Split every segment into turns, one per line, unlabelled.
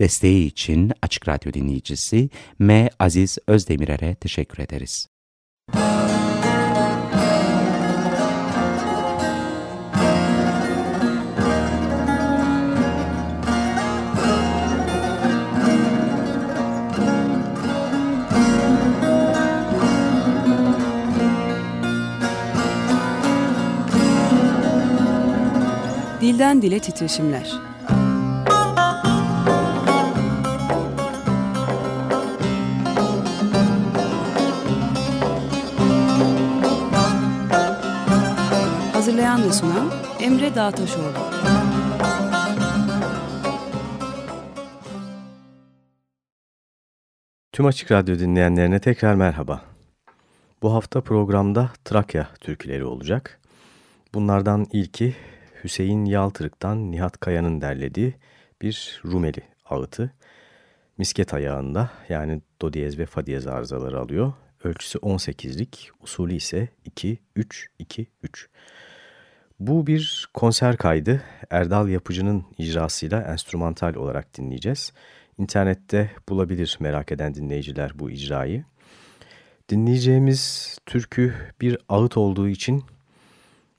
Desteği için Açık Radyo dinleyicisi M. Aziz Özdemirer'e teşekkür ederiz.
Dilden Dile Titreşimler Hazırlayan ve sunan Emre Dağtaşoğlu.
Tüm Açık Radyo dinleyenlerine tekrar merhaba. Bu hafta programda Trakya türküleri olacak. Bunlardan ilki Hüseyin Yaltırık'tan Nihat Kaya'nın derlediği bir Rumeli ağıtı. Misket ayağında yani do diyez ve fa diyez arızaları alıyor. Ölçüsü 18'lik, usulü ise 2-3-2-3. Bu bir konser kaydı. Erdal Yapıcı'nın icrasıyla enstrümantal olarak dinleyeceğiz. İnternette bulabilir merak eden dinleyiciler bu icrayı. Dinleyeceğimiz türkü bir ağıt olduğu için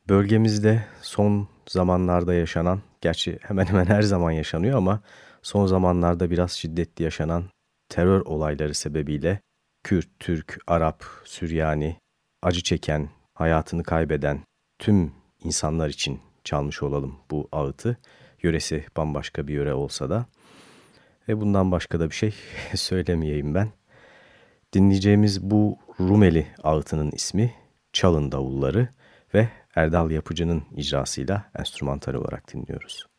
bölgemizde son zamanlarda yaşanan, gerçi hemen hemen her zaman yaşanıyor ama son zamanlarda biraz şiddetli yaşanan terör olayları sebebiyle Kürt, Türk, Arap, Süryani, acı çeken, hayatını kaybeden tüm insanlar için çalmış olalım bu ağıtı. Yöresi bambaşka bir yöre olsa da. Ve bundan başka da bir şey söylemeyeyim ben. Dinleyeceğimiz bu Rumeli ağıtının ismi Çalın Davulları ve Erdal Yapıcı'nın icrasıyla enstrümantal olarak dinliyoruz.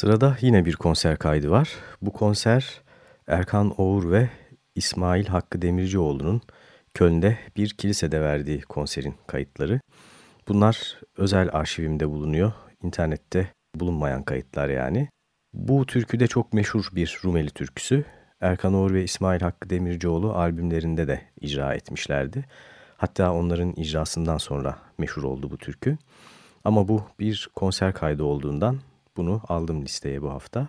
Sırada yine bir konser kaydı var. Bu konser Erkan Oğur ve İsmail Hakkı Demircioğlu'nun Köln'de bir kilisede verdiği konserin kayıtları. Bunlar özel arşivimde bulunuyor. İnternette bulunmayan kayıtlar yani. Bu türkü de çok meşhur bir Rumeli türküsü. Erkan Oğur ve İsmail Hakkı Demircioğlu albümlerinde de icra etmişlerdi. Hatta onların icrasından sonra meşhur oldu bu türkü. Ama bu bir konser kaydı olduğundan bunu aldım listeye bu hafta.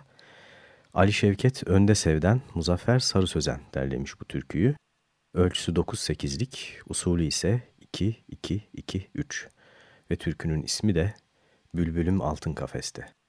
Ali Şevket Önde Sev'den Muzaffer Sarı Sözen derlemiş bu türküyü. Ölçüsü 9-8'lik, usulü ise 2-2-2-3 ve türkünün ismi de Bülbülüm Altın Kafeste.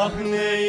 Aman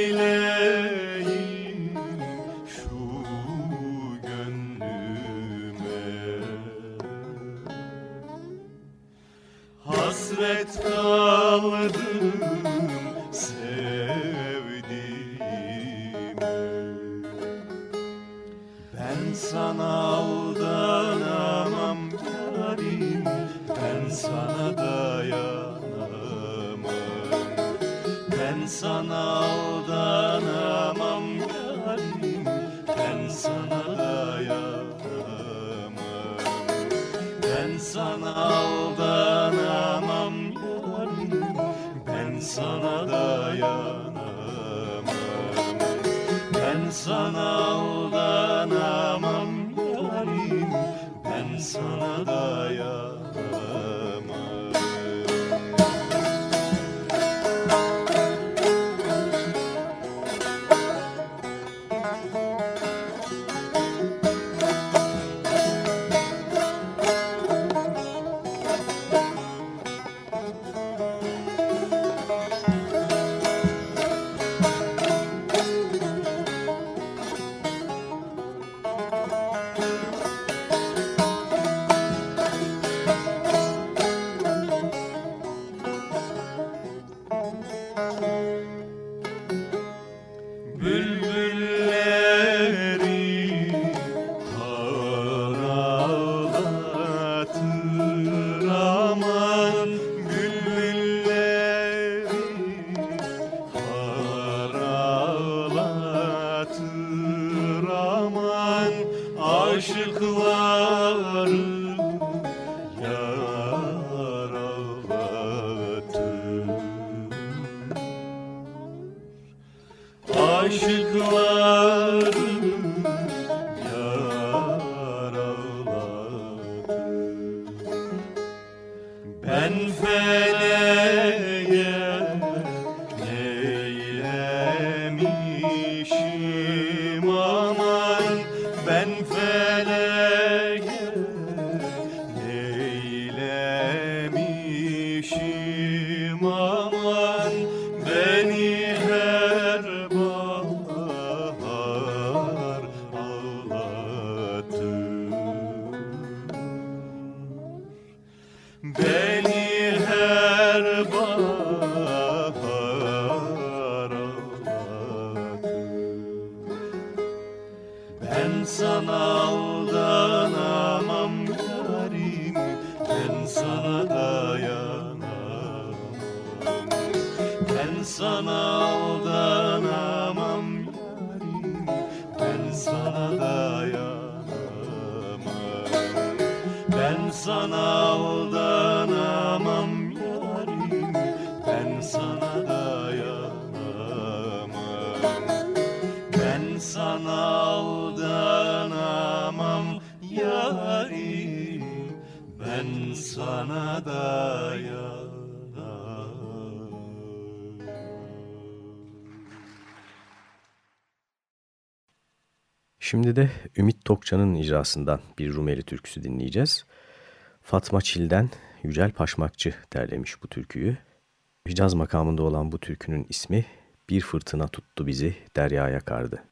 Şimdi de Ümit Tokça'nın icrasından bir Rumeli türküsü dinleyeceğiz. Fatma Çil'den Yücel Paşmakçı derlemiş bu türküyü. Hicaz makamında olan bu türkünün ismi Bir Fırtına Tuttu Bizi Deryaya Kardı.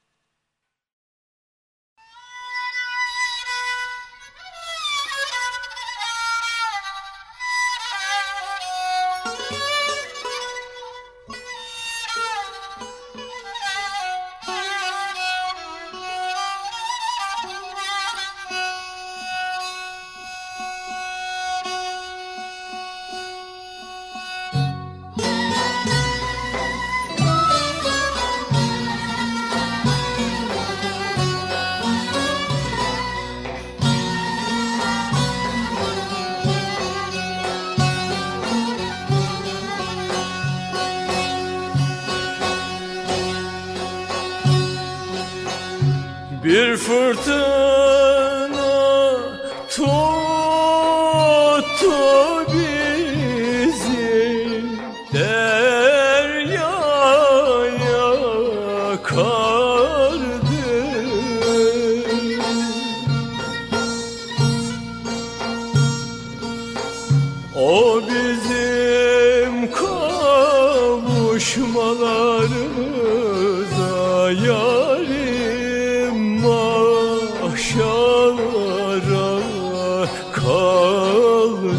kaldı.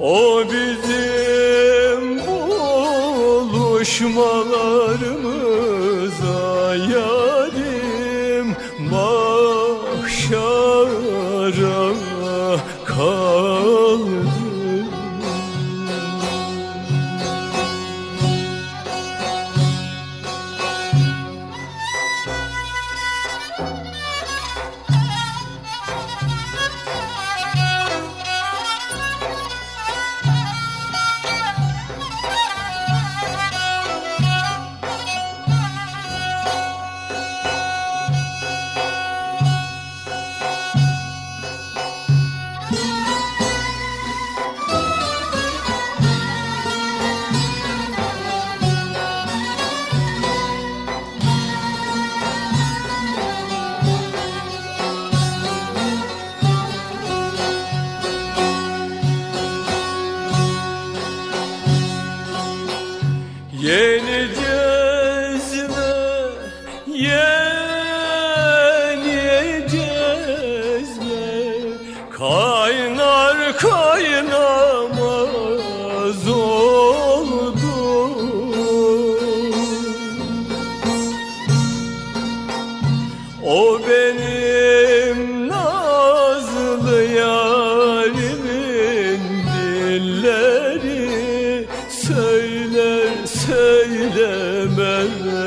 O bizim buluşmalarımız. söyleme.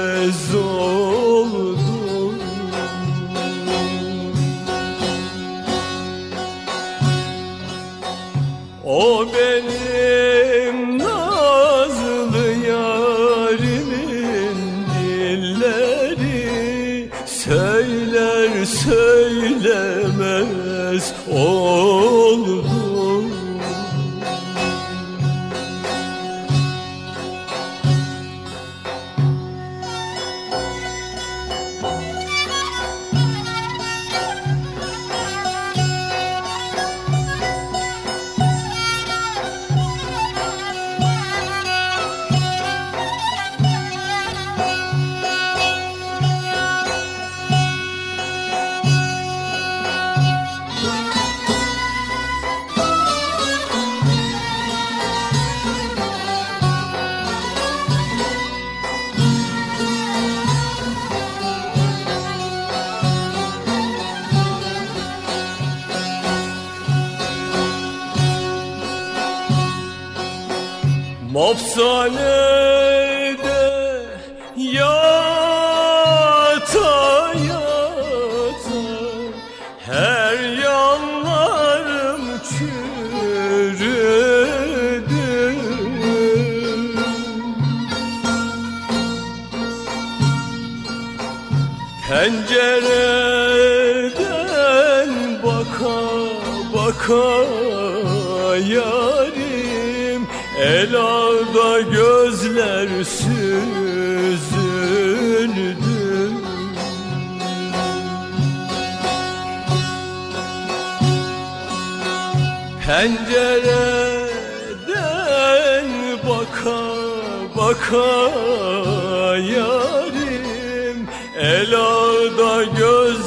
Pencereden baka baka yarim Elada gözler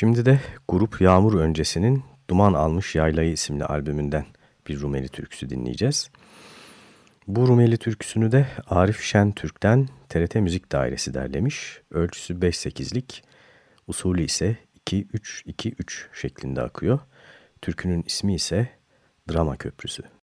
Şimdi de grup Yağmur öncesinin Duman Almış Yaylayı isimli albümünden bir Rumeli türküsü dinleyeceğiz. Bu Rumeli türküsünü de Arif Şen Türk'ten TRT Müzik Dairesi derlemiş. Ölçüsü 5-8'lik, usulü ise 2-3-2-3 şeklinde akıyor. Türkünün ismi ise Drama Köprüsü.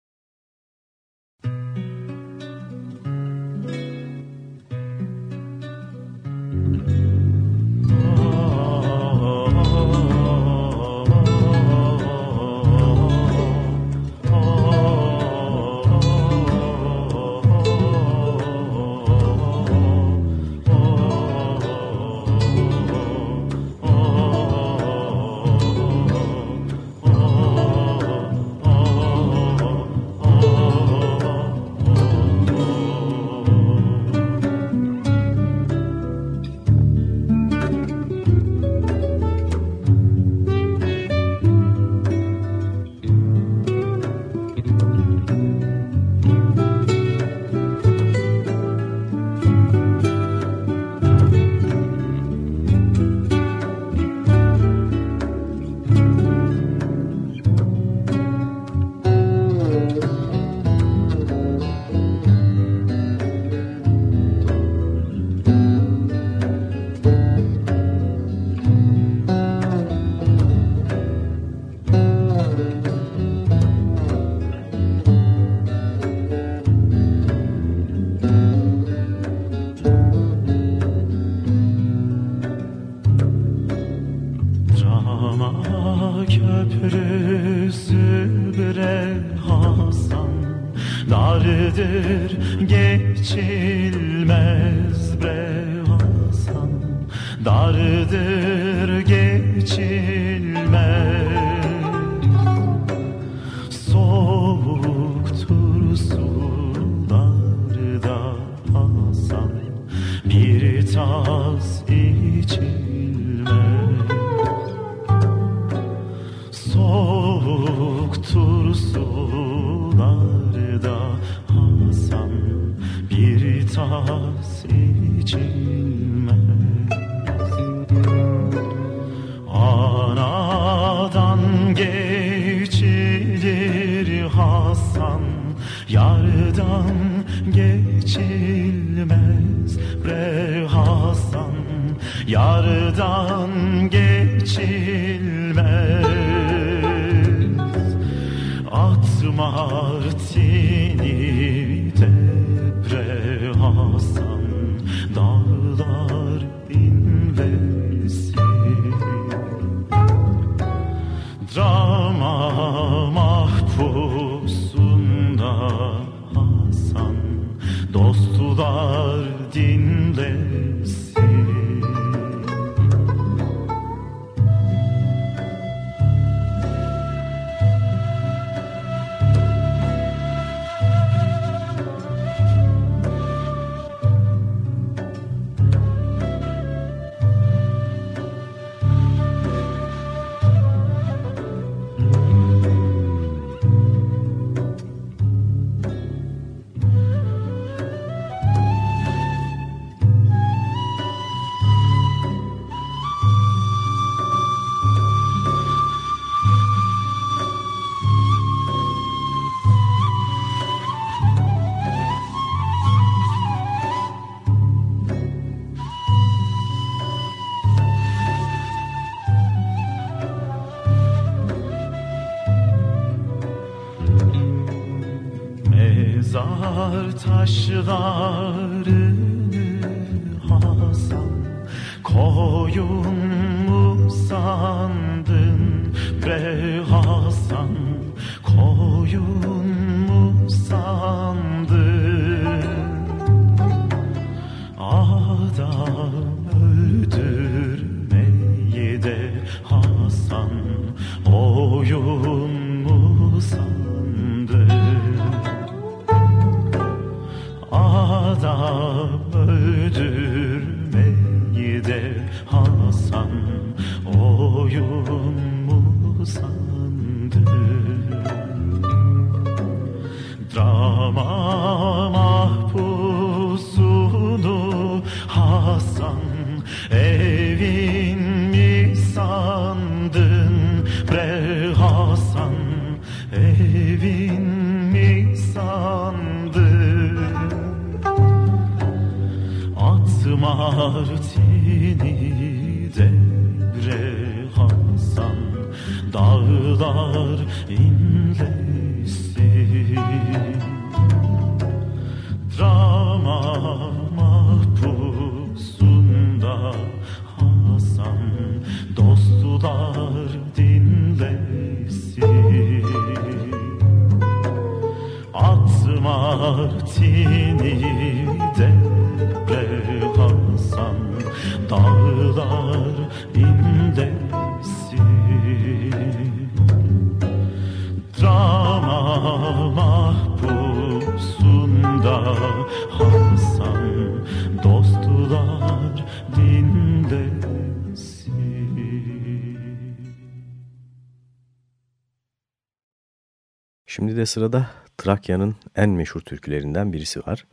De
sırada Trakya'nın en meşhur türkülerinden birisi var.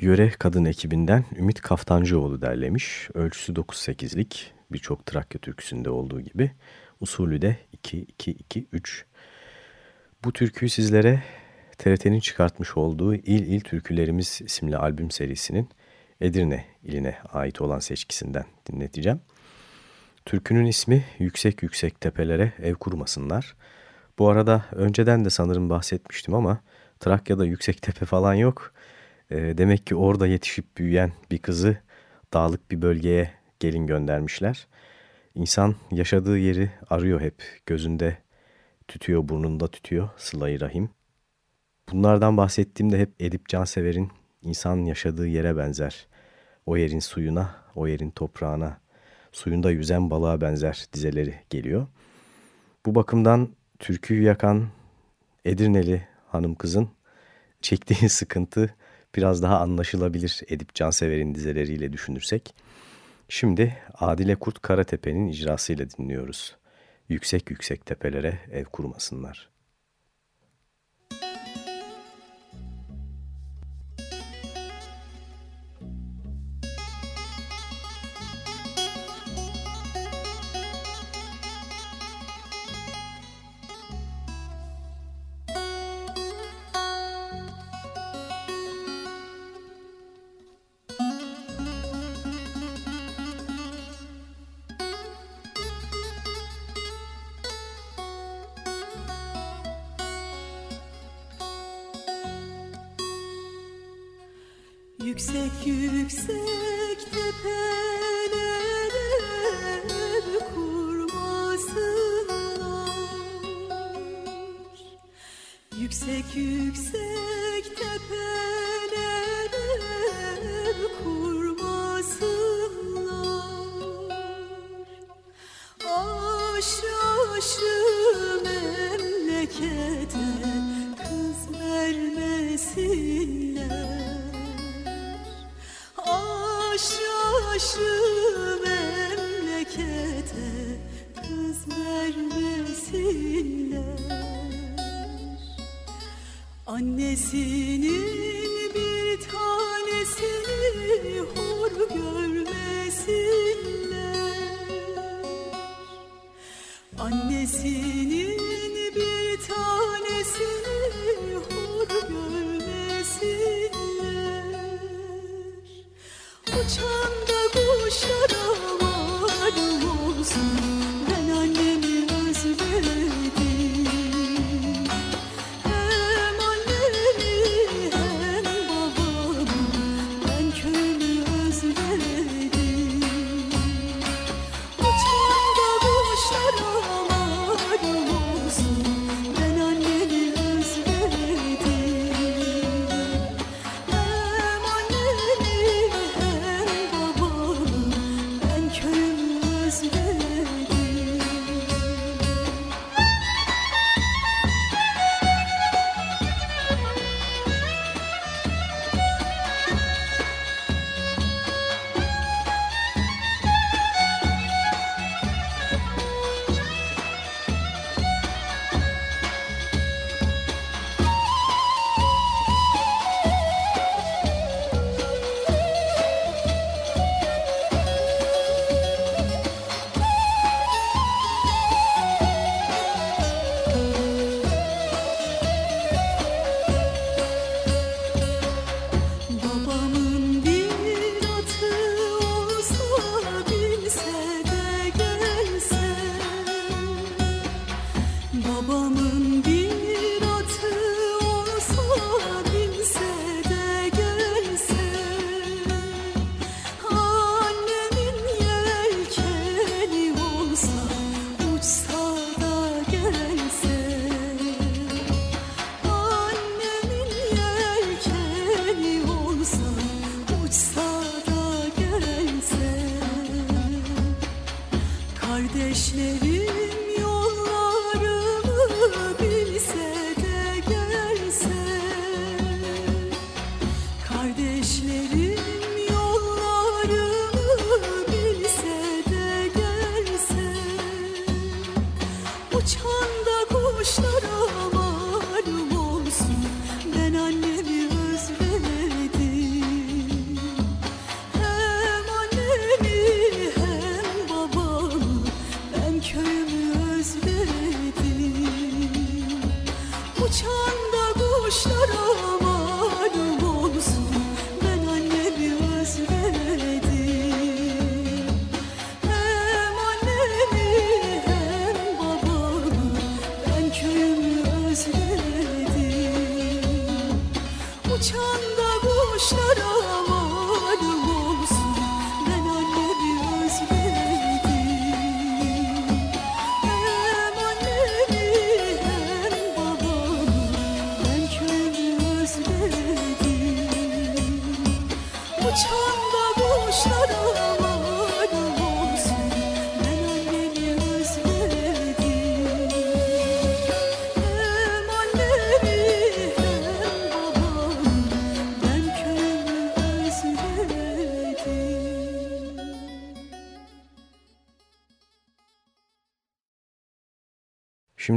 Yöre Kadın ekibinden Ümit Kaftancıoğlu derlemiş. Ölçüsü 9-8'lik birçok Trakya türküsünde olduğu gibi. Usulü de 2-2-2-3. Bu türküyü sizlere TRT'nin çıkartmış olduğu İl İl Türkülerimiz isimli albüm serisinin Edirne iline ait olan seçkisinden dinleteceğim. Türkünün ismi Yüksek Yüksek Tepelere Ev Kurmasınlar. Bu arada önceden de sanırım bahsetmiştim ama Trakya'da yüksek tepe falan yok. E, demek ki orada yetişip büyüyen bir kızı dağlık bir bölgeye gelin göndermişler. İnsan yaşadığı yeri arıyor hep. Gözünde tütüyor, burnunda tütüyor Sıla-i Rahim. Bunlardan bahsettiğimde hep Edip Cansever'in insan yaşadığı yere benzer. O yerin suyuna, o yerin toprağına, suyunda yüzen balığa benzer dizeleri geliyor. Bu bakımdan türküyü yakan Edirneli hanım kızın çektiği sıkıntı biraz daha anlaşılabilir Edip Cansever'in dizeleriyle düşünürsek. Şimdi Adile Kurt Karatepe'nin icrasıyla dinliyoruz. Yüksek yüksek tepelere ev kurmasınlar.
Yüksek yüksek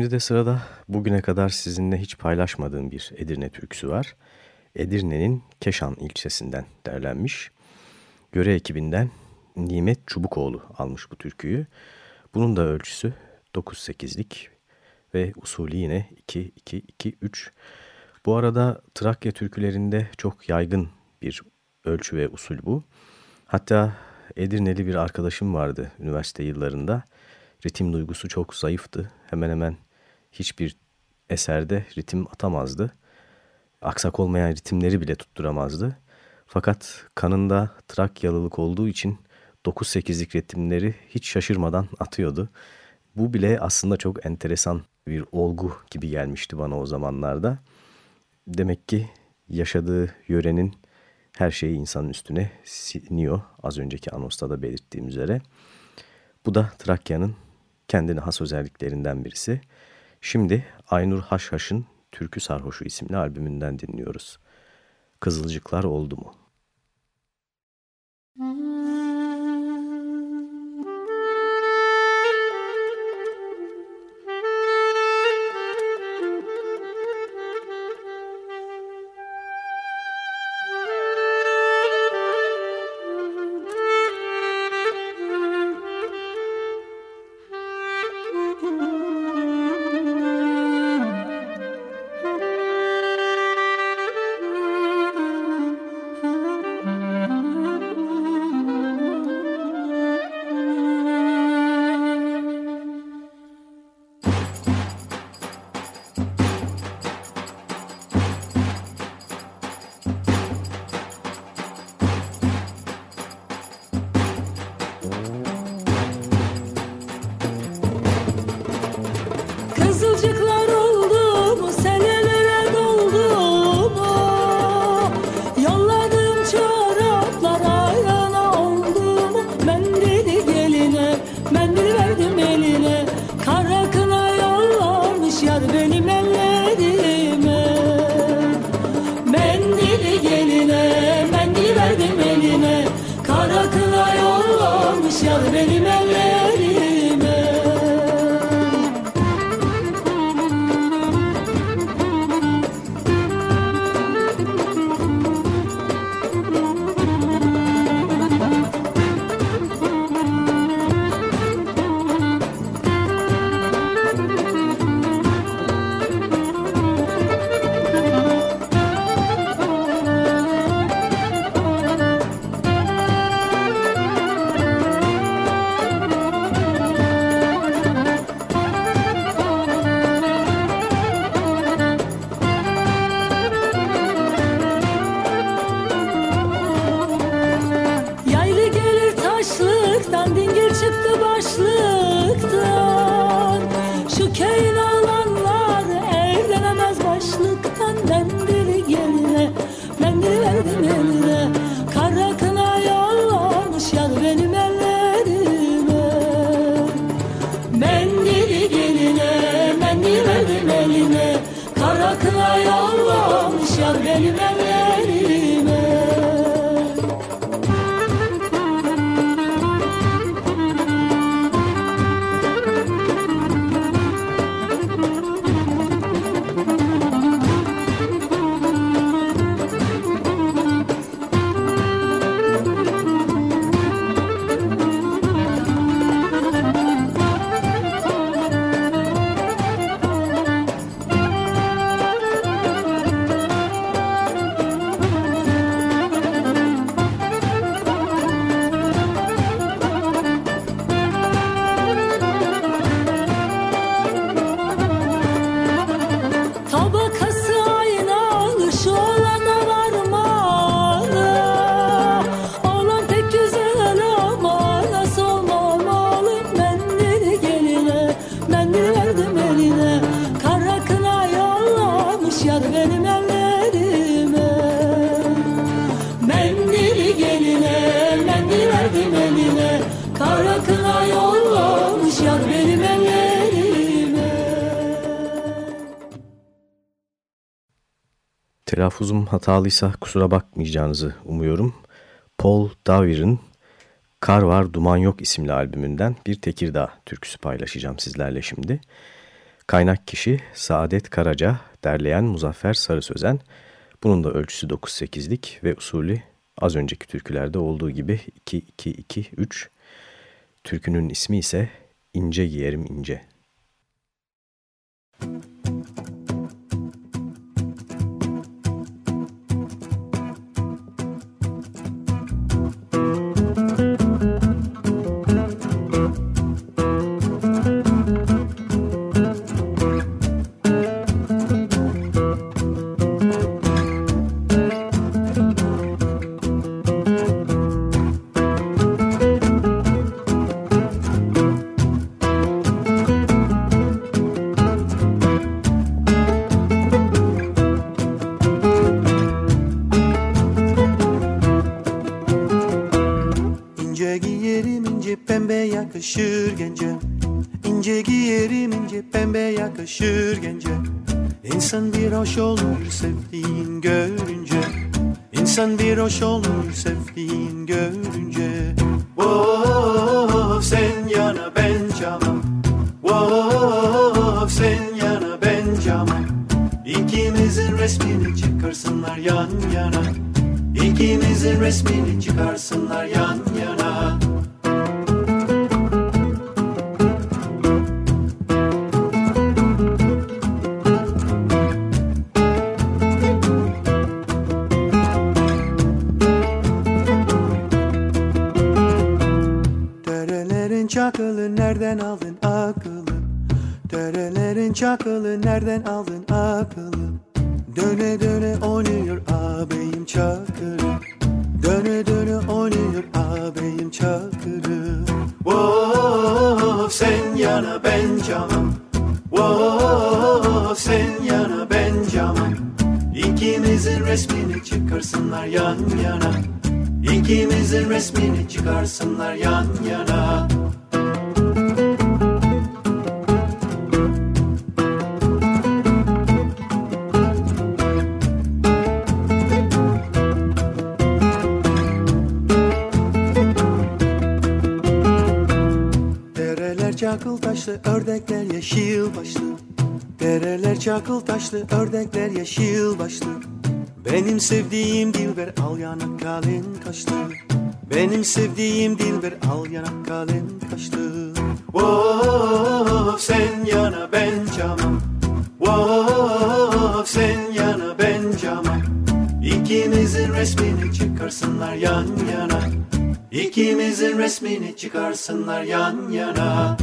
Şimdi de sırada bugüne kadar sizinle hiç paylaşmadığım bir Edirne türküsü var. Edirne'nin Keşan ilçesinden derlenmiş. Göre ekibinden Nimet Çubukoğlu almış bu türküyü. Bunun da ölçüsü 9-8'lik ve usulü yine 2-2-2-3. Bu arada Trakya türkülerinde çok yaygın bir ölçü ve usul bu. Hatta Edirneli bir arkadaşım vardı üniversite yıllarında. Ritim duygusu çok zayıftı. Hemen hemen hiçbir eserde ritim atamazdı. Aksak olmayan ritimleri bile tutturamazdı. Fakat kanında Trakyalılık olduğu için 9-8'lik ritimleri hiç şaşırmadan atıyordu. Bu bile aslında çok enteresan bir olgu gibi gelmişti bana o zamanlarda. Demek ki yaşadığı yörenin her şeyi insanın üstüne siniyor. Az önceki anosta da belirttiğim üzere. Bu da Trakya'nın kendine has özelliklerinden birisi. Şimdi Aynur Haşhaş'ın Türkü Sarhoşu isimli albümünden dinliyoruz. Kızılcıklar oldu mu? Telaffuzum hatalıysa kusura bakmayacağınızı umuyorum. Paul Davir'in Kar Var Duman Yok isimli albümünden bir Tekirdağ türküsü paylaşacağım sizlerle şimdi. Kaynak kişi Saadet Karaca, derleyen Muzaffer Sarı Sözen. Bunun da ölçüsü 9-8'lik ve usulü az önceki türkülerde olduğu gibi 2-2-2-3. Türkünün ismi ise İnce Giyerim İnce. Müzik
pembe yakışır gence. İnsan bir hoş olur sevdiğin görünce. İnsan bir hoş olur sevdiğin görünce. Wow sen yana ben cama Wow sen yana ben cama İkimizin resmini çıkarsınlar yan yana. İkimizin resmini çıkarsınlar yan yana Çakılı nereden aldın akıllı? Döne döne oynuyor ağabeyim çakırı. Döne döne oynuyor ağabeyim çakırı. Wow sen yana ben cama Wow sen yana ben cama İkimizin resmini çıkarsınlar yan yana. İkimizin resmini çıkarsınlar yan yana taşlı ördekler yeşil başlı. Dereler çakıl taşlı ördekler yeşil başlı. Benim sevdiğim dilber al yanak kalın kaşlı. Benim sevdiğim dilber al yanak kalın kaşlı. Wow sen yana ben cama Wow sen yana ben cama İkimizin resmini çıkarsınlar yan yana. İkimizin resmini çıkarsınlar yan yana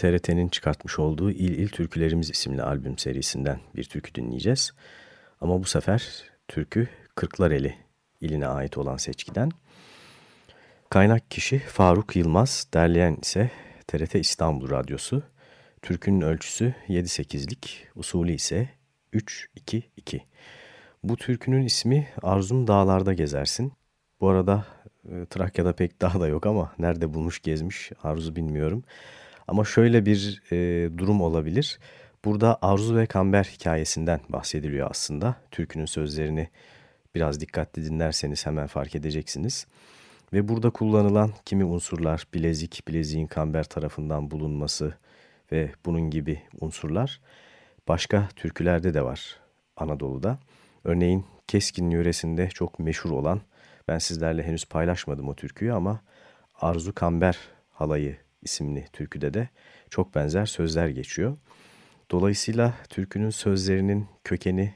TRT'nin çıkartmış olduğu İl İl Türkülerimiz isimli albüm serisinden bir türkü dinleyeceğiz. Ama bu sefer türkü Kırklareli iline ait olan seçkiden. Kaynak kişi Faruk Yılmaz, derleyen ise TRT İstanbul Radyosu. Türkünün ölçüsü 7-8'lik, usulü ise 3-2-2. Bu türkünün ismi Arzum Dağlarda Gezersin. Bu arada e, Trakya'da pek dağ da yok ama nerede bulmuş gezmiş Arzu bilmiyorum. Ama şöyle bir e, durum olabilir. Burada Arzu ve Kamber hikayesinden bahsediliyor aslında. Türkünün sözlerini biraz dikkatli dinlerseniz hemen fark edeceksiniz. Ve burada kullanılan kimi unsurlar, bilezik, bileziğin kamber tarafından bulunması ve bunun gibi unsurlar başka türkülerde de var Anadolu'da. Örneğin Keskin yöresinde çok meşhur olan ben sizlerle henüz paylaşmadım o türküyü ama Arzu Kamber halayı isimli türküde de çok benzer sözler geçiyor. Dolayısıyla türkünün sözlerinin kökeni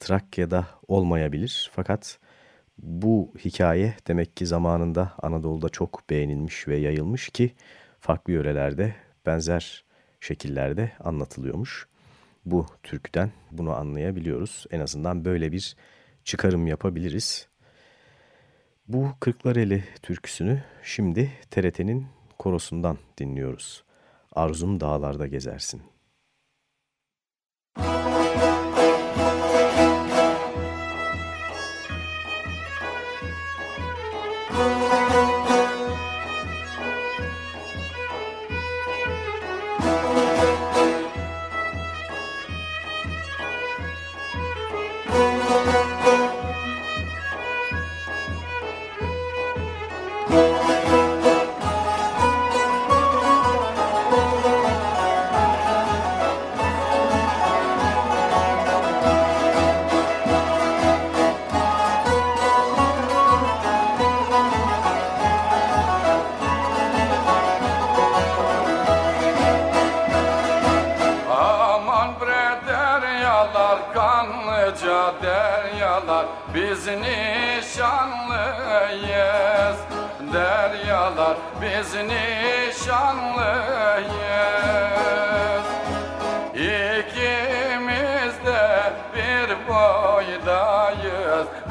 Trakya'da olmayabilir fakat bu hikaye demek ki zamanında Anadolu'da çok beğenilmiş ve yayılmış ki farklı yörelerde benzer şekillerde anlatılıyormuş. Bu türküden bunu anlayabiliyoruz. En azından böyle bir çıkarım yapabiliriz. Bu Kırklareli türküsünü şimdi TRT'nin korosundan dinliyoruz. Arzum dağlarda gezersin.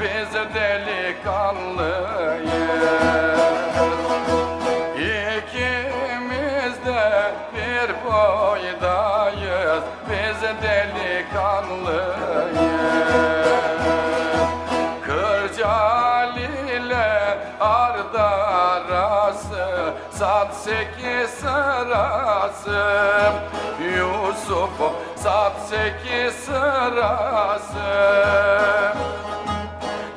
Boydayız Biz delikanlıyız. İkimiz de bir boydayız. Biz delikanlıyız. Sat sekiz sırası. Yusuf sat sekiz sırası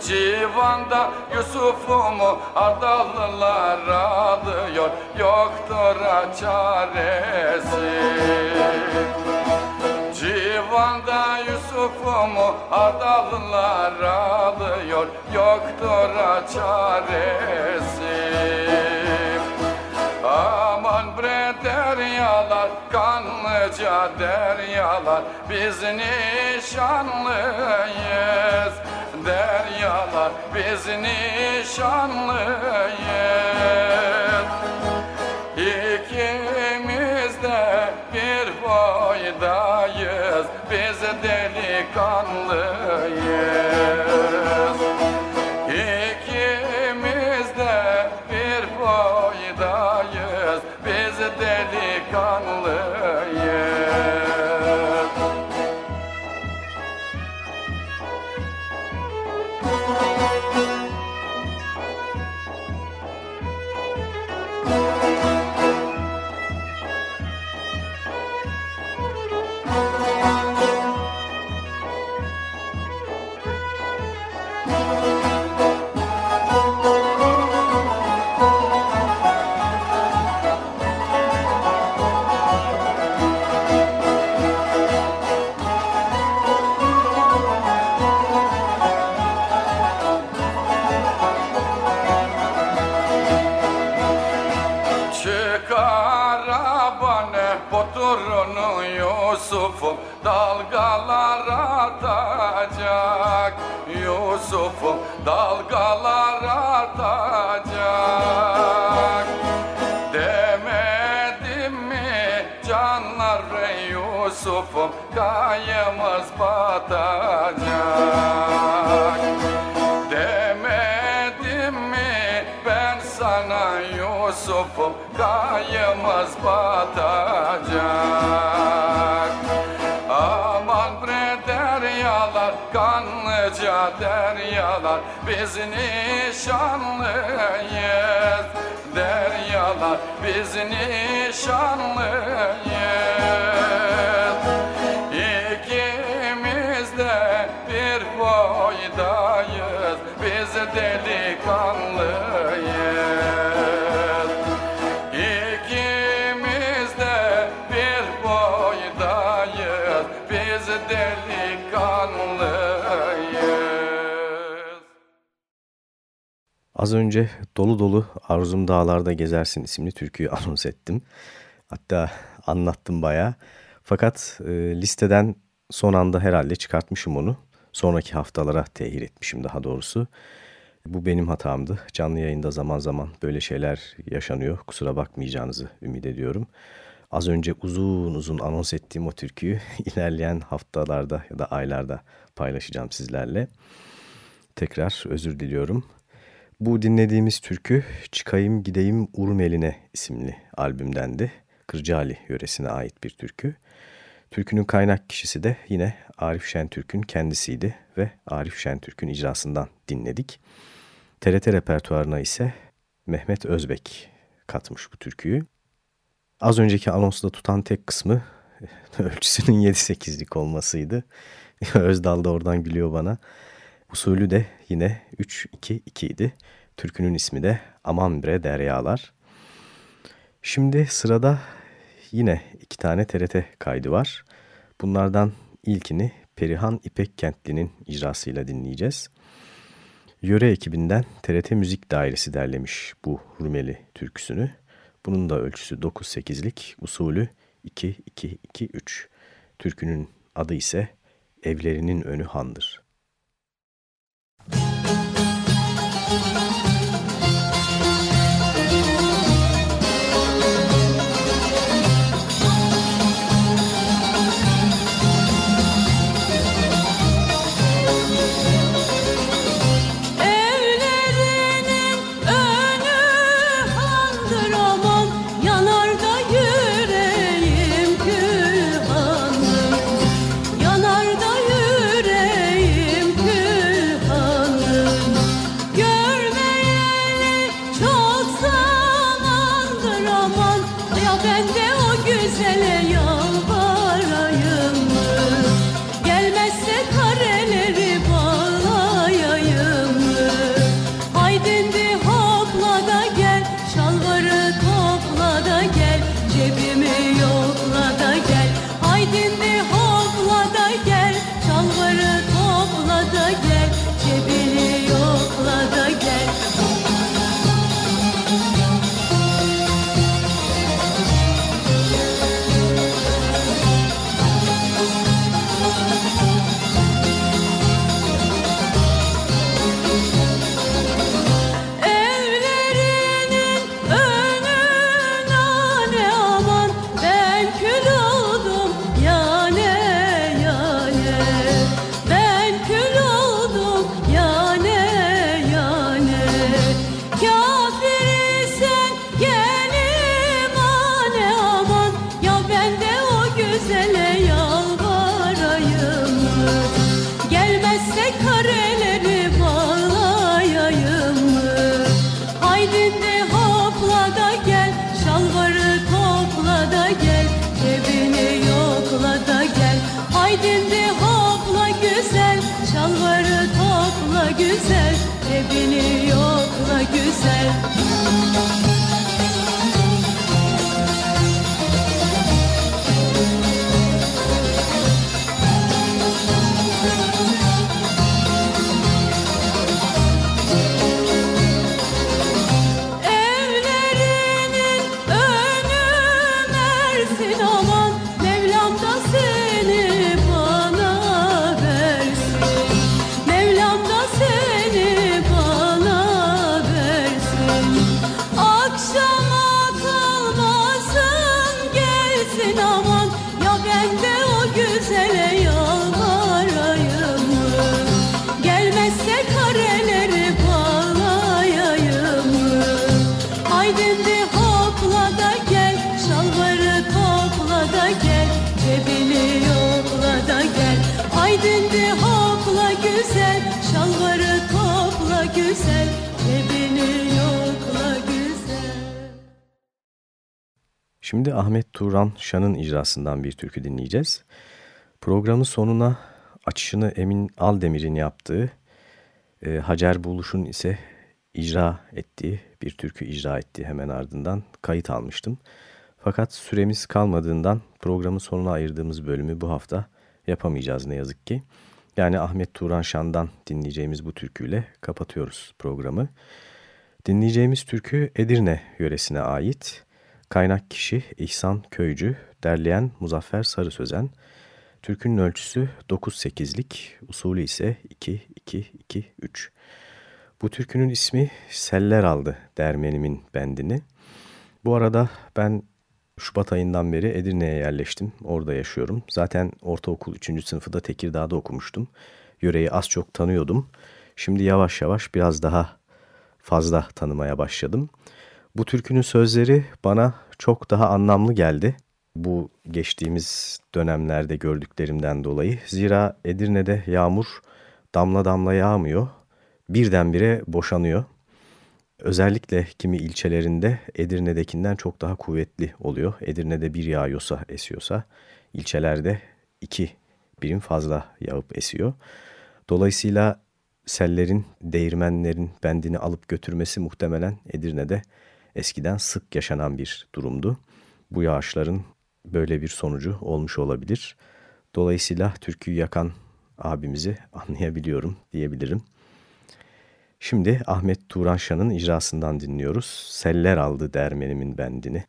Civanda Yusuf'umu Adalılar alıyor? Yoktur çaresi. Civanda Yusuf'umu Adalılar alıyor? Yoktur çaresi. Aman bre deryalar, kanlıca deryalar Biz nişanlıyız deryalar Biz nişanlıyız İkimiz de bir boydayız Biz delikanlıyız Biz nişanlıyız deryalar Biz nişanlıyız
Az önce Dolu Dolu Arzum Dağlarda Gezersin isimli türküyü anons ettim. Hatta anlattım bayağı. Fakat e, listeden son anda herhalde çıkartmışım onu. Sonraki haftalara tehir etmişim daha doğrusu. Bu benim hatamdı. Canlı yayında zaman zaman böyle şeyler yaşanıyor. Kusura bakmayacağınızı ümit ediyorum. Az önce uzun uzun anons ettiğim o türküyü ilerleyen haftalarda ya da aylarda paylaşacağım sizlerle. Tekrar özür diliyorum. Bu dinlediğimiz türkü Çıkayım Gideyim Urmeline isimli albümdendi. Kırcaali yöresine ait bir türkü. Türkünün kaynak kişisi de yine Arif Şentürk'ün kendisiydi ve Arif Şentürk'ün icrasından dinledik. TRT repertuarına ise Mehmet Özbek katmış bu türküyü. Az önceki anonsda tutan tek kısmı ölçüsünün 7-8'lik olmasıydı. Özdal da oradan gülüyor bana. Usulü de yine 3-2-2 idi. Türkünün ismi de Aman Bre Deryalar. Şimdi sırada yine iki tane TRT kaydı var. Bunlardan ilkini Perihan İpek Kentli'nin icrasıyla dinleyeceğiz. Yöre ekibinden TRT Müzik Dairesi derlemiş bu Rumeli türküsünü. Bunun da ölçüsü 9-8'lik, usulü 2-2-2-3. Türkünün adı ise Evlerinin Önü Handır. Şimdi Turan Şan'ın icrasından bir türkü dinleyeceğiz. Programın sonuna açışını Emin Aldemir'in yaptığı, e, Hacer Buluş'un ise icra ettiği, bir türkü icra ettiği hemen ardından kayıt almıştım. Fakat süremiz kalmadığından programın sonuna ayırdığımız bölümü bu hafta yapamayacağız ne yazık ki. Yani Ahmet Turan Şan'dan dinleyeceğimiz bu türküyle kapatıyoruz programı.
Dinleyeceğimiz türkü Edirne yöresine ait. Kaynak kişi İhsan Köycü, derleyen Muzaffer Sarı Sözen. Türkünün ölçüsü 9-8'lik, usulü ise 2-2-2-3. Bu türkünün ismi Seller aldı dermenimin bendini. Bu arada ben Şubat ayından beri Edirne'ye yerleştim. Orada yaşıyorum. Zaten ortaokul 3. sınıfı da Tekirdağ'da okumuştum. Yöreyi az çok tanıyordum. Şimdi yavaş yavaş biraz daha fazla tanımaya başladım. Bu türkünün sözleri bana çok daha anlamlı geldi. Bu geçtiğimiz dönemlerde gördüklerimden dolayı. Zira Edirne'de yağmur damla damla yağmıyor. Birdenbire boşanıyor. Özellikle kimi ilçelerinde Edirne'dekinden çok daha kuvvetli oluyor. Edirne'de bir yağıyorsa, esiyorsa ilçelerde iki birim fazla yağıp esiyor. Dolayısıyla sellerin, değirmenlerin bendini alıp götürmesi muhtemelen Edirne'de eskiden sık yaşanan bir durumdu. Bu yağışların böyle bir sonucu olmuş olabilir. Dolayısıyla türküyü yakan abimizi anlayabiliyorum diyebilirim. Şimdi Ahmet Turanşan'ın icrasından dinliyoruz. Seller aldı dermenimin bendini.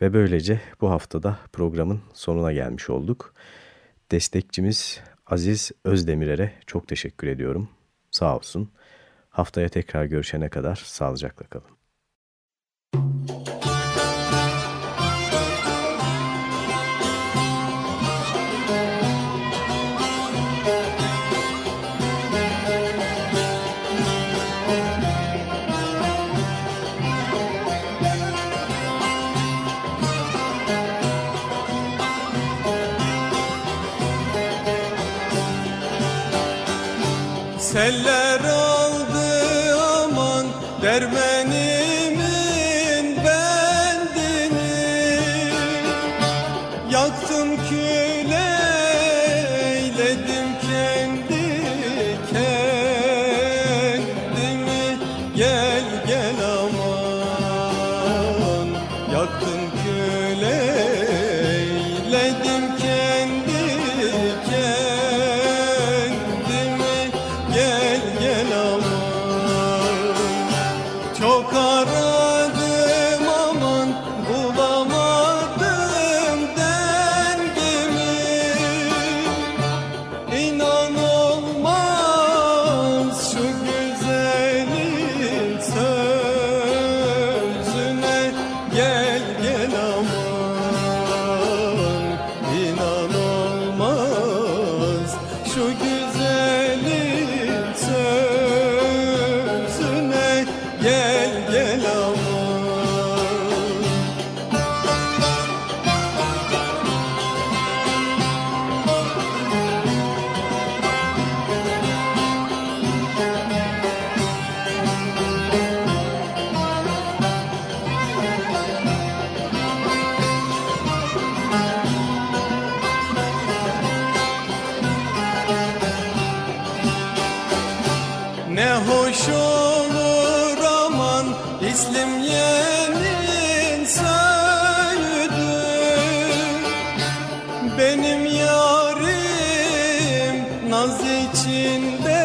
Ve böylece bu haftada programın sonuna gelmiş olduk. Destekçimiz Aziz Özdemirer'e çok teşekkür ediyorum. Sağ olsun. Haftaya tekrar görüşene kadar sağlıcakla kalın.
Aman in.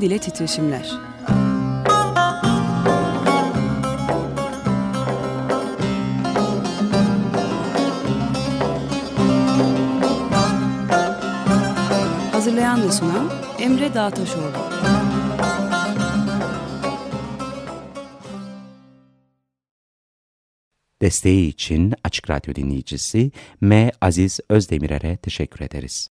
Dilden Dile Titreşimler Hazırlayan ve sunan Emre Dağtaşoğlu
Desteği için Açık Radyo dinleyicisi M. Aziz Özdemirer'e teşekkür ederiz.